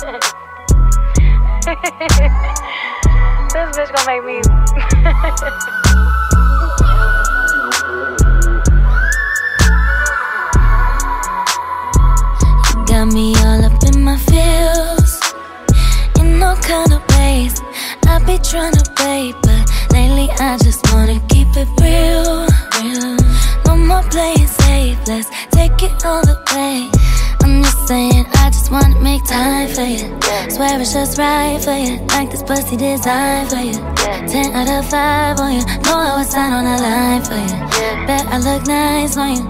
this bitch gonna make me. got me all up in my feels In all kind of ways I be trying to wait But lately I just wanna keep it real. No more playing safe Let's take it all the way wanna make time for you Swear it's just right for you Like this pussy designed for you Ten out of five on you Know I was sign on the line for you Bet I look nice on you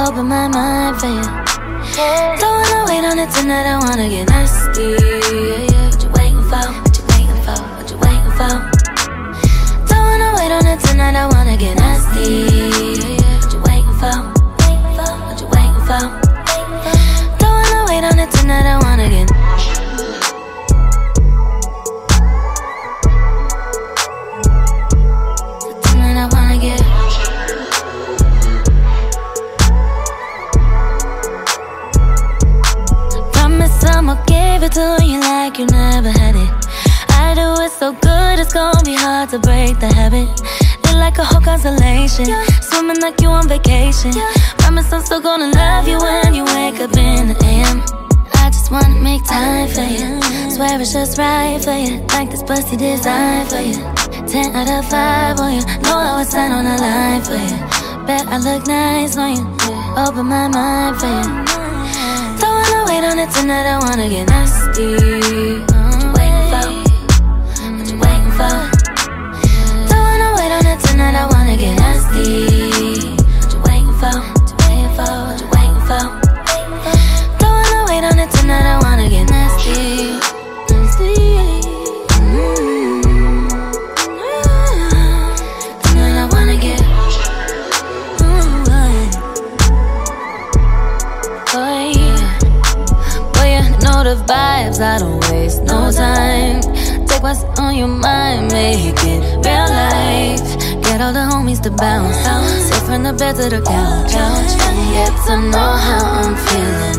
Open my mind for you don't wanna wait on it tonight, I wanna get nasty. Wanna get. Promise I'ma give it to you like you never had it. I do it so good, it's gonna be hard to break the habit. Feel like a whole constellation, swimming like you on vacation. Promise I'm still gonna love you when you wake up in the AM. Just wanna make time for you. Swear it's just right for you, like this pussy designed for you. Ten out of five on you, know I was sign on the line for you. Bet I look nice on you, open my mind for you. Don't wanna wait on it tonight, I wanna get nasty. Vibes, I don't waste no time. Take what's on your mind, make it real life. Get all the homies to bounce, sit from the bed to the couch. Get to know how I'm feeling.